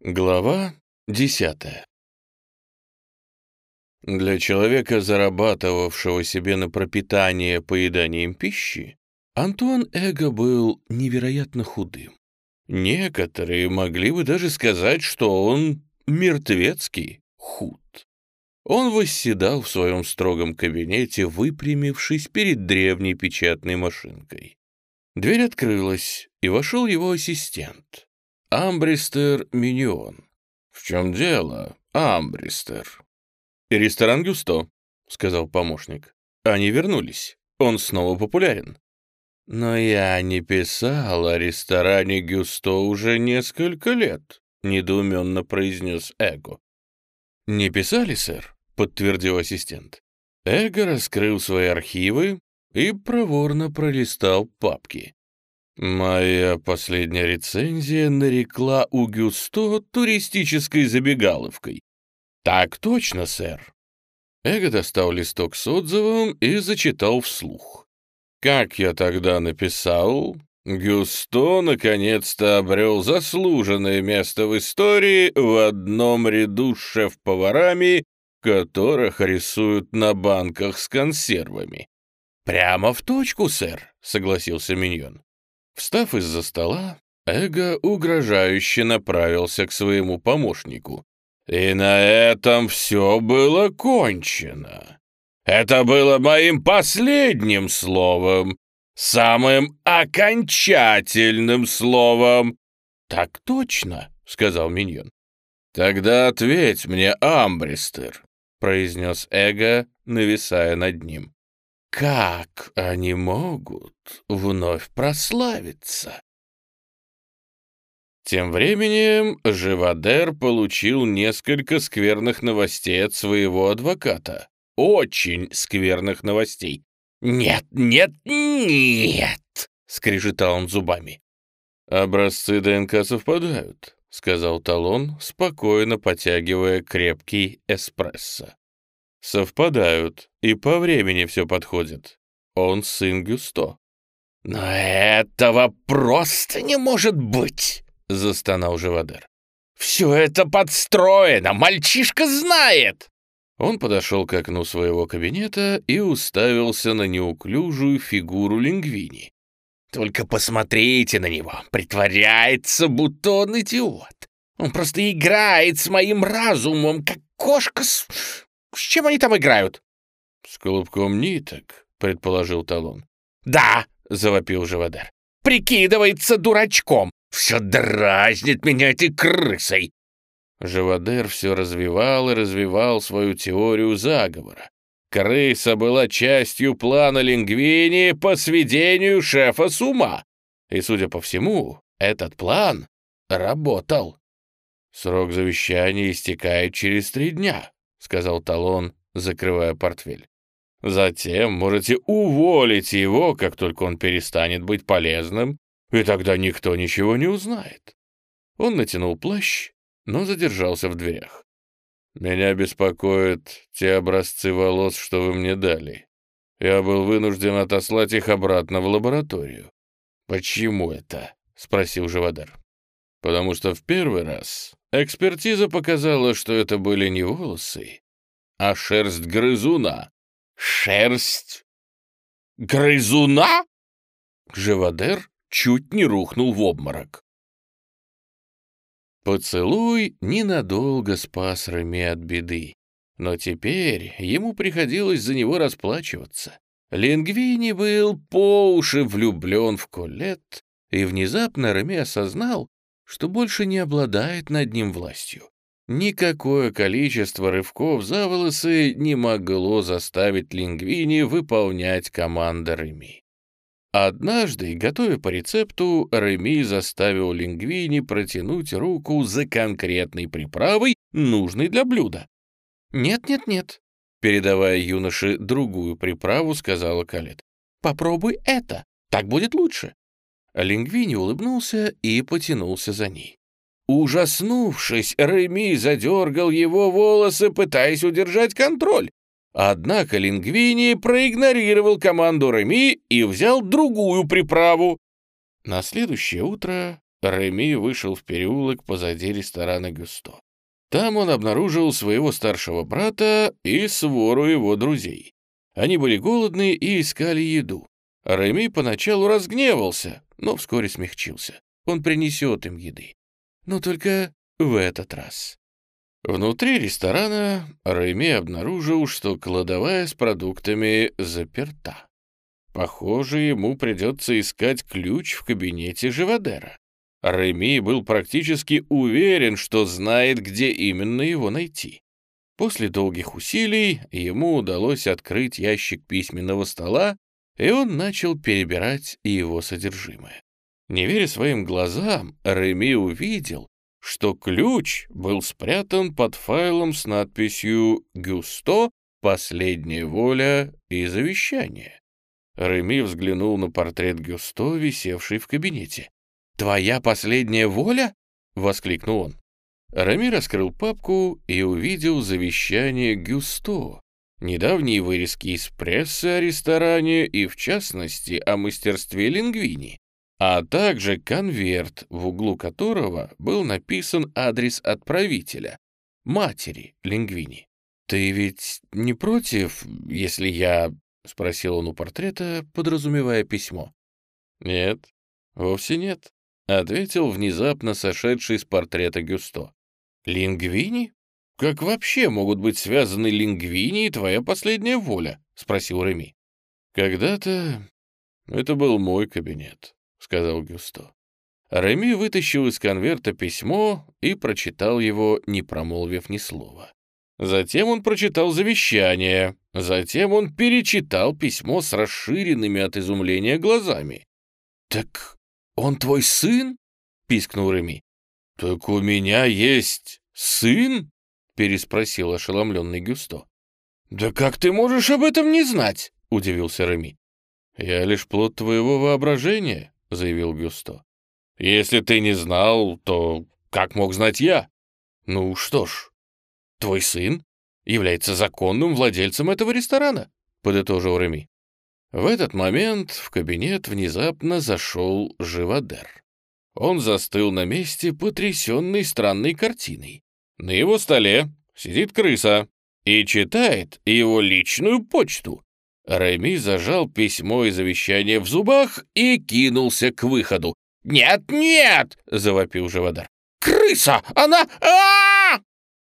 Глава десятая Для человека, зарабатывавшего себе на пропитание поеданием пищи, Антуан Эго был невероятно худым. Некоторые могли бы даже сказать, что он мертвецкий худ. Он восседал в своем строгом кабинете, выпрямившись перед древней печатной машинкой. Дверь открылась, и вошел его ассистент. Амбристер Миньон. «В чем дело, Амбристер?» «Ресторан Гюсто», — сказал помощник. «Они вернулись. Он снова популярен». «Но я не писал о ресторане Гюсто уже несколько лет», — недоуменно произнес Эго. «Не писали, сэр?» — подтвердил ассистент. Эго раскрыл свои архивы и проворно пролистал папки. Моя последняя рецензия нарекла у Гюсто туристической забегаловкой. Так точно, сэр. Эго достал листок с отзывом и зачитал вслух. Как я тогда написал, Гюсто наконец-то обрел заслуженное место в истории в одном ряду с шеф-поварами, которых рисуют на банках с консервами. «Прямо в точку, сэр», — согласился Миньон. Встав из-за стола, Эго угрожающе направился к своему помощнику. И на этом все было кончено. Это было моим последним словом, самым окончательным словом. «Так точно», — сказал Миньон. «Тогда ответь мне, Амбристер», — произнес Эго, нависая над ним. Как они могут вновь прославиться? Тем временем Живадер получил несколько скверных новостей от своего адвоката. Очень скверных новостей. «Нет, нет, нет!» — скрежетал он зубами. «Образцы ДНК совпадают», — сказал Талон, спокойно потягивая крепкий эспрессо. Совпадают, и по времени все подходит. Он сын Гюсто. «Но этого просто не может быть!» — застонал Живодер. «Все это подстроено! Мальчишка знает!» Он подошел к окну своего кабинета и уставился на неуклюжую фигуру Лингвини. «Только посмотрите на него! Притворяется, будто он идиот! Он просто играет с моим разумом, как кошка с с чем они там играют?» «С клубком ниток», — предположил Талон. «Да», — завопил Живодер. «Прикидывается дурачком. Все дразнит меня этой крысой». Живодер все развивал и развивал свою теорию заговора. Крыса была частью плана Лингвини по сведению шефа с ума. И, судя по всему, этот план работал. Срок завещания истекает через три дня сказал Талон, закрывая портфель. Затем можете уволить его, как только он перестанет быть полезным, и тогда никто ничего не узнает. Он натянул плащ, но задержался в дверях. «Меня беспокоят те образцы волос, что вы мне дали. Я был вынужден отослать их обратно в лабораторию». «Почему это?» — спросил Живодар. «Потому что в первый раз Экспертиза показала, что это были не волосы, а шерсть грызуна. Шерсть грызуна? Живодер чуть не рухнул в обморок. Поцелуй ненадолго спас Реми от беды, но теперь ему приходилось за него расплачиваться. Лингвини был по уши влюблен в Колет, и внезапно Реми осознал, что больше не обладает над ним властью. Никакое количество рывков за волосы не могло заставить Лингвини выполнять команды Реми. Однажды, готовя по рецепту, Реми заставил Лингвини протянуть руку за конкретной приправой, нужной для блюда. «Нет-нет-нет», — передавая юноше другую приправу, сказала Калет. «Попробуй это, так будет лучше». Лингвини улыбнулся и потянулся за ней. Ужаснувшись, Реми задергал его волосы, пытаясь удержать контроль. Однако Лингвини проигнорировал команду Реми и взял другую приправу. На следующее утро Реми вышел в переулок позади ресторана Гюсто. Там он обнаружил своего старшего брата и свору его друзей. Они были голодны и искали еду. Реми поначалу разгневался, но вскоре смягчился. Он принесет им еды. Но только в этот раз. Внутри ресторана Реми обнаружил, что кладовая с продуктами заперта. Похоже, ему придется искать ключ в кабинете Живодера. Реми был практически уверен, что знает, где именно его найти. После долгих усилий ему удалось открыть ящик письменного стола, и он начал перебирать его содержимое. Не веря своим глазам, Реми увидел, что ключ был спрятан под файлом с надписью «Гюсто. Последняя воля и завещание». Реми взглянул на портрет Гюсто, висевший в кабинете. «Твоя последняя воля?» — воскликнул он. Рами раскрыл папку и увидел завещание Гюсто, недавние вырезки из прессы о ресторане и, в частности, о мастерстве лингвини, а также конверт, в углу которого был написан адрес отправителя, матери лингвини. «Ты ведь не против, если я...» — спросил он у портрета, подразумевая письмо. «Нет, вовсе нет», — ответил внезапно сошедший с портрета Гюсто. «Лингвини? Как вообще могут быть связаны лингвини и твоя последняя воля?» — спросил Реми. «Когда-то это был мой кабинет», — сказал Гюсто. Реми вытащил из конверта письмо и прочитал его, не промолвив ни слова. Затем он прочитал завещание, затем он перечитал письмо с расширенными от изумления глазами. «Так он твой сын?» — пискнул Реми. «Так у меня есть сын?» — переспросил ошеломленный Гюсто. «Да как ты можешь об этом не знать?» — удивился Реми. «Я лишь плод твоего воображения», — заявил Гюсто. «Если ты не знал, то как мог знать я?» «Ну что ж, твой сын является законным владельцем этого ресторана», — подытожил Реми. В этот момент в кабинет внезапно зашел Живодер. Он застыл на месте, потрясенный странной картиной. На его столе сидит крыса и читает его личную почту. Реми зажал письмо и завещание в зубах и кинулся к выходу. «Нет, нет!» — завопил Живодар. «Крыса! Она... а, -а,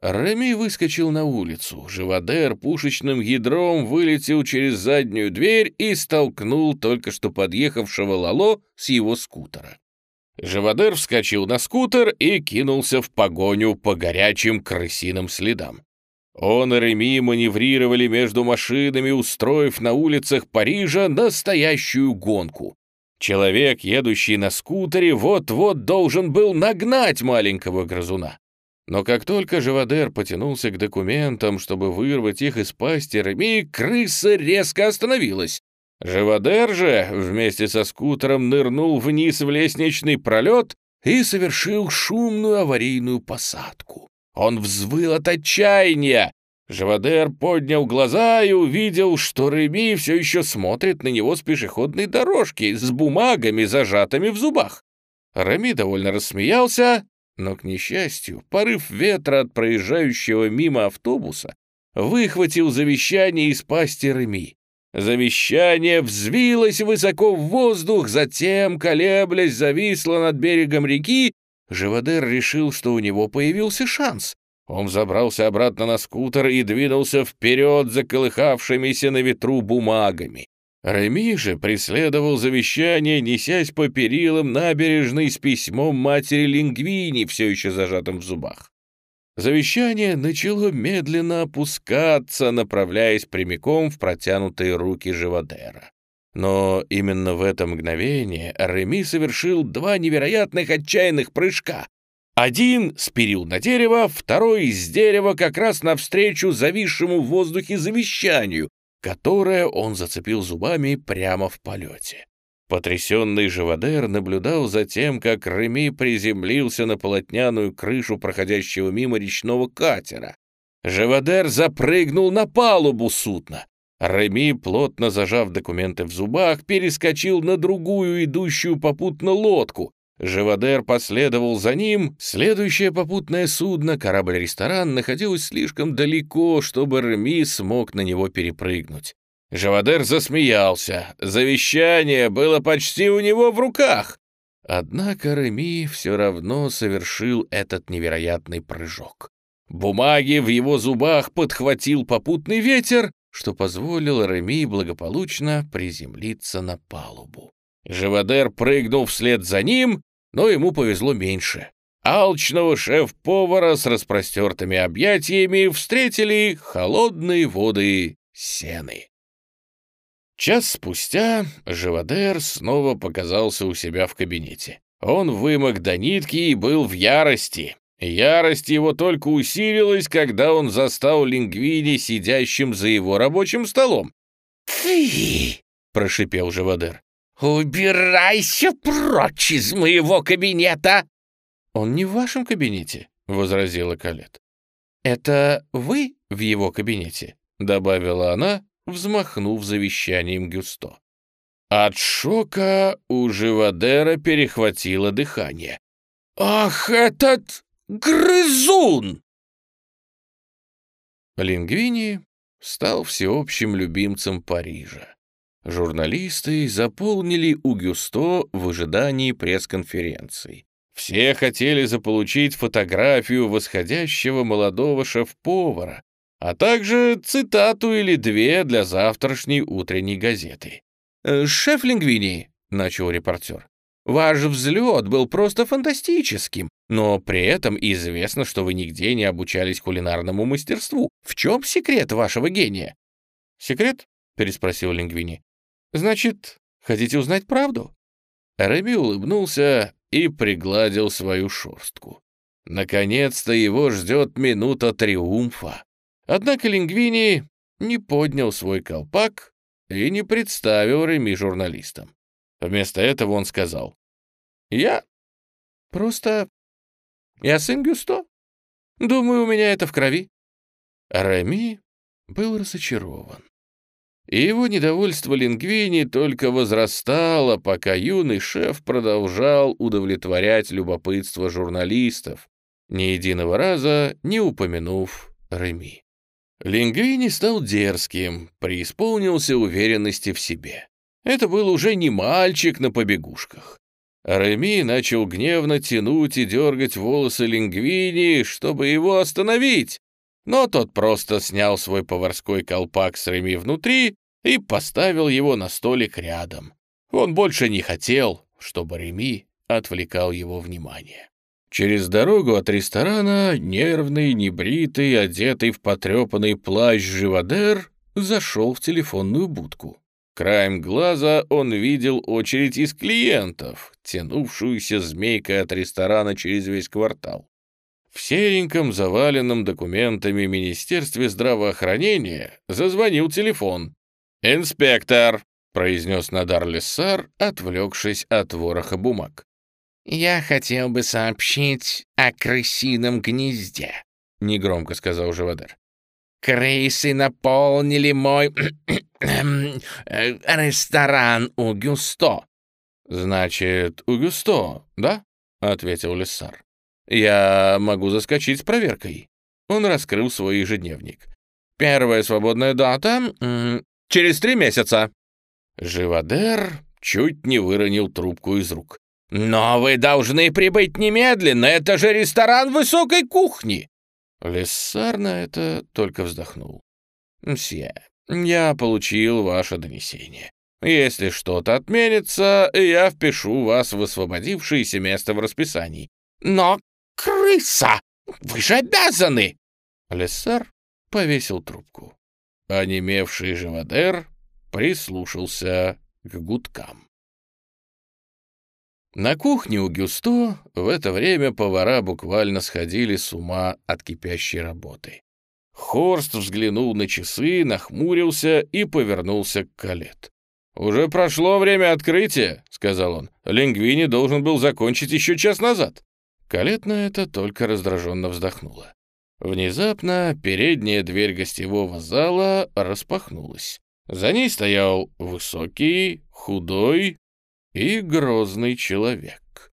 Реми выскочил на улицу. Живодер пушечным ядром вылетел через заднюю дверь и столкнул только что подъехавшего Лало с его скутера. Живодер вскочил на скутер и кинулся в погоню по горячим крысиным следам. Он и Реми маневрировали между машинами, устроив на улицах Парижа настоящую гонку. Человек, едущий на скутере, вот-вот должен был нагнать маленького грызуна. Но как только Живодер потянулся к документам, чтобы вырвать их из пасти Реми, крыса резко остановилась. Живодер же вместе со скутером нырнул вниз в лестничный пролет и совершил шумную аварийную посадку. Он взвыл от отчаяния. Живодер поднял глаза и увидел, что Реми все еще смотрит на него с пешеходной дорожки с бумагами, зажатыми в зубах. Реми довольно рассмеялся, но, к несчастью, порыв ветра от проезжающего мимо автобуса выхватил завещание из пасти Реми. Завещание взвилось высоко в воздух, затем, колеблясь, зависло над берегом реки. Живодер решил, что у него появился шанс. Он забрался обратно на скутер и двинулся вперед за колыхавшимися на ветру бумагами. Реми же преследовал завещание, несясь по перилам набережной с письмом матери Лингвини, все еще зажатым в зубах. Завещание начало медленно опускаться, направляясь прямиком в протянутые руки Живодера. Но именно в это мгновение Реми совершил два невероятных отчаянных прыжка. Один спирил на дерево, второй из дерева как раз навстречу зависшему в воздухе завещанию, которое он зацепил зубами прямо в полете. Потрясенный Живодер наблюдал за тем, как Реми приземлился на полотняную крышу проходящего мимо речного катера. Живодер запрыгнул на палубу судна. Реми, плотно зажав документы в зубах, перескочил на другую, идущую попутно лодку. Живодер последовал за ним. Следующее попутное судно, корабль-ресторан, находилось слишком далеко, чтобы Реми смог на него перепрыгнуть. Живодер засмеялся. Завещание было почти у него в руках. Однако Реми все равно совершил этот невероятный прыжок. Бумаги в его зубах подхватил попутный ветер, что позволило Реми благополучно приземлиться на палубу. Живодер прыгнул вслед за ним, но ему повезло меньше. Алчного шеф-повара с распростертыми объятиями встретили холодные воды сены. Час спустя Живодер снова показался у себя в кабинете. Он вымок до нитки и был в ярости. Ярость его только усилилась, когда он застал Лингвини сидящим за его рабочим столом. «Ты!» — прошипел Живодер. «Убирайся прочь из моего кабинета!» «Он не в вашем кабинете», — возразила Калет. «Это вы в его кабинете», — добавила она, взмахнув завещанием Гюсто. От шока у Живодера перехватило дыхание. «Ах, этот грызун!» Лингвини стал всеобщим любимцем Парижа. Журналисты заполнили у Гюсто в ожидании пресс-конференции. Все хотели заполучить фотографию восходящего молодого шеф-повара, а также цитату или две для завтрашней утренней газеты. «Э, «Шеф Лингвини», — начал репортер, — «ваш взлет был просто фантастическим, но при этом известно, что вы нигде не обучались кулинарному мастерству. В чем секрет вашего гения?» «Секрет?» — переспросил Лингвини. Значит, хотите узнать правду?» Рэби улыбнулся и пригладил свою шерстку. Наконец-то его ждет минута триумфа. Однако Лингвини не поднял свой колпак и не представил Реми журналистам. Вместо этого он сказал, «Я просто... Я сын Гюсто. Думаю, у меня это в крови». Реми был разочарован. И его недовольство Лингвини только возрастало, пока юный шеф продолжал удовлетворять любопытство журналистов, ни единого раза не упомянув Реми. Лингвини стал дерзким, преисполнился уверенности в себе. Это был уже не мальчик на побегушках. Реми начал гневно тянуть и дергать волосы Лингвини, чтобы его остановить, но тот просто снял свой поварской колпак с Реми внутри и поставил его на столик рядом. Он больше не хотел, чтобы Реми отвлекал его внимание. Через дорогу от ресторана нервный, небритый, одетый в потрепанный плащ Живодер зашел в телефонную будку. Краем глаза он видел очередь из клиентов, тянувшуюся змейкой от ресторана через весь квартал. В сереньком, заваленном документами Министерстве здравоохранения зазвонил телефон. «Инспектор!» — произнес Надар Лессар, отвлекшись от вороха бумаг. «Я хотел бы сообщить о крысином гнезде», — негромко сказал Живодер. «Крысы наполнили мой ресторан у Гюсто». «Значит, у Гюсто, да?» — ответил Лессар. «Я могу заскочить с проверкой». Он раскрыл свой ежедневник. «Первая свободная дата — через три месяца». Живодер чуть не выронил трубку из рук. «Но вы должны прибыть немедленно, это же ресторан высокой кухни!» Лессар на это только вздохнул. «Мсье, я получил ваше донесение. Если что-то отменится, я впишу вас в освободившееся место в расписании. Но крыса! Вы же обязаны!» Лессар повесил трубку. Онемевший живодер прислушался к гудкам. На кухне у Гюсто в это время повара буквально сходили с ума от кипящей работы. Хорст взглянул на часы, нахмурился и повернулся к Калет. «Уже прошло время открытия», — сказал он. «Лингвини должен был закончить еще час назад». Калет на это только раздраженно вздохнула. Внезапно передняя дверь гостевого зала распахнулась. За ней стоял высокий, худой и грозный человек.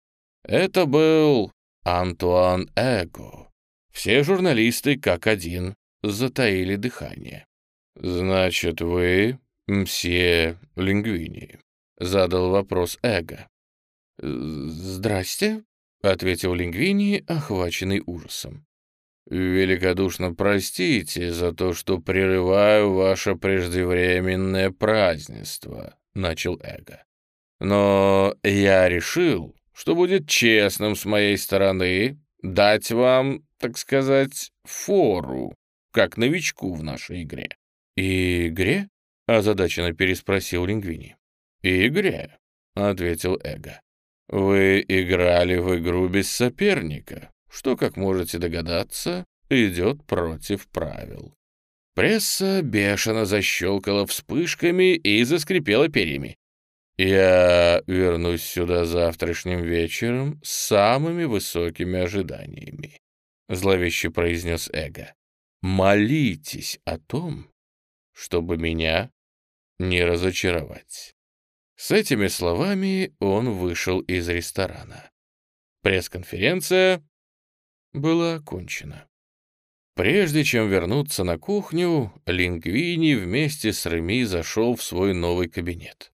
Это был Антуан Эго. Все журналисты, как один, затаили дыхание. «Значит, вы мсье Лингвини?» — задал вопрос Эго. «Здрасте», — ответил Лингвини, охваченный ужасом. «Великодушно простите за то, что прерываю ваше преждевременное празднество», — начал Эго. «Но я решил, что будет честным с моей стороны дать вам, так сказать, фору, как новичку в нашей игре». «Игре?» — озадаченно переспросил Лингвини. «Игре», — ответил Эго. «Вы играли в игру без соперника, что, как можете догадаться, идет против правил. Пресса бешено защелкала вспышками и заскрипела перьями. «Я вернусь сюда завтрашним вечером с самыми высокими ожиданиями», — зловеще произнес Эго. «Молитесь о том, чтобы меня не разочаровать». С этими словами он вышел из ресторана. Пресс-конференция была окончена. Прежде чем вернуться на кухню, Лингвини вместе с Реми зашел в свой новый кабинет.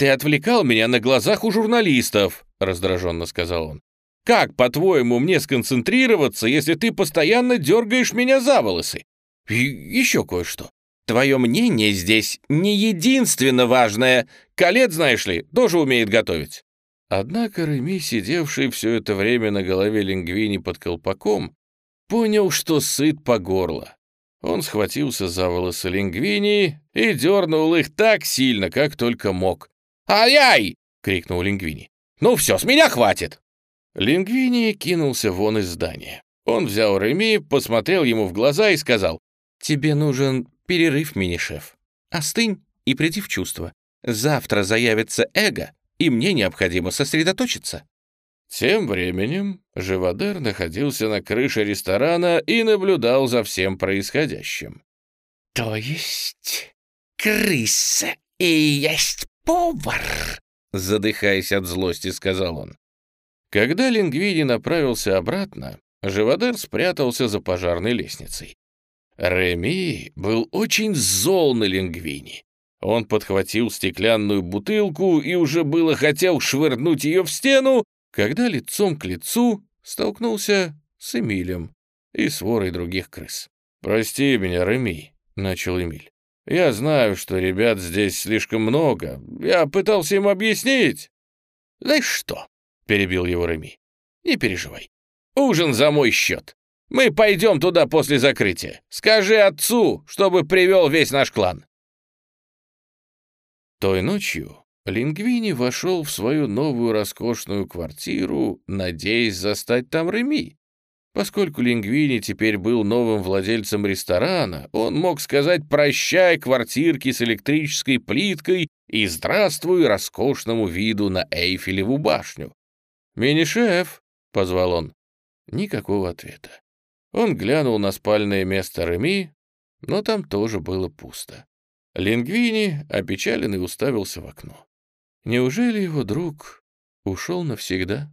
«Ты отвлекал меня на глазах у журналистов», — раздраженно сказал он. «Как, по-твоему, мне сконцентрироваться, если ты постоянно дергаешь меня за волосы? И еще кое-что. Твое мнение здесь не единственно важное. Колет, знаешь ли, тоже умеет готовить. Однако Реми, сидевший все это время на голове лингвини под колпаком, понял, что сыт по горло. Он схватился за волосы лингвини и дернул их так сильно, как только мог. «Ай-яй!» — крикнул лингвини. «Ну все, с меня хватит!» Лингвини кинулся вон из здания. Он взял Реми, посмотрел ему в глаза и сказал, «Тебе нужен перерыв, мини-шеф. Остынь и приди в чувство. Завтра заявится эго, и мне необходимо сосредоточиться». Тем временем Живодер находился на крыше ресторана и наблюдал за всем происходящим. «То есть крыса и есть повар?» Задыхаясь от злости, сказал он. Когда Лингвини направился обратно, Живодер спрятался за пожарной лестницей. Реми был очень зол на Лингвини. Он подхватил стеклянную бутылку и уже было хотел швырнуть ее в стену, когда лицом к лицу столкнулся с Эмилем и сворой других крыс. «Прости меня, Реми», — начал Эмиль. «Я знаю, что ребят здесь слишком много. Я пытался им объяснить». «Знаешь что?» — перебил его Реми. «Не переживай. Ужин за мой счет. Мы пойдем туда после закрытия. Скажи отцу, чтобы привел весь наш клан. Той ночью Лингвини вошел в свою новую роскошную квартиру, надеясь застать там Реми. Поскольку Лингвини теперь был новым владельцем ресторана, он мог сказать «прощай» квартирке с электрической плиткой и «здравствуй» роскошному виду на Эйфелеву башню. «Мини-шеф», — позвал он. Никакого ответа. Он глянул на спальное место Реми, но там тоже было пусто. Лингвини, опечаленный, уставился в окно. Неужели его друг ушел навсегда?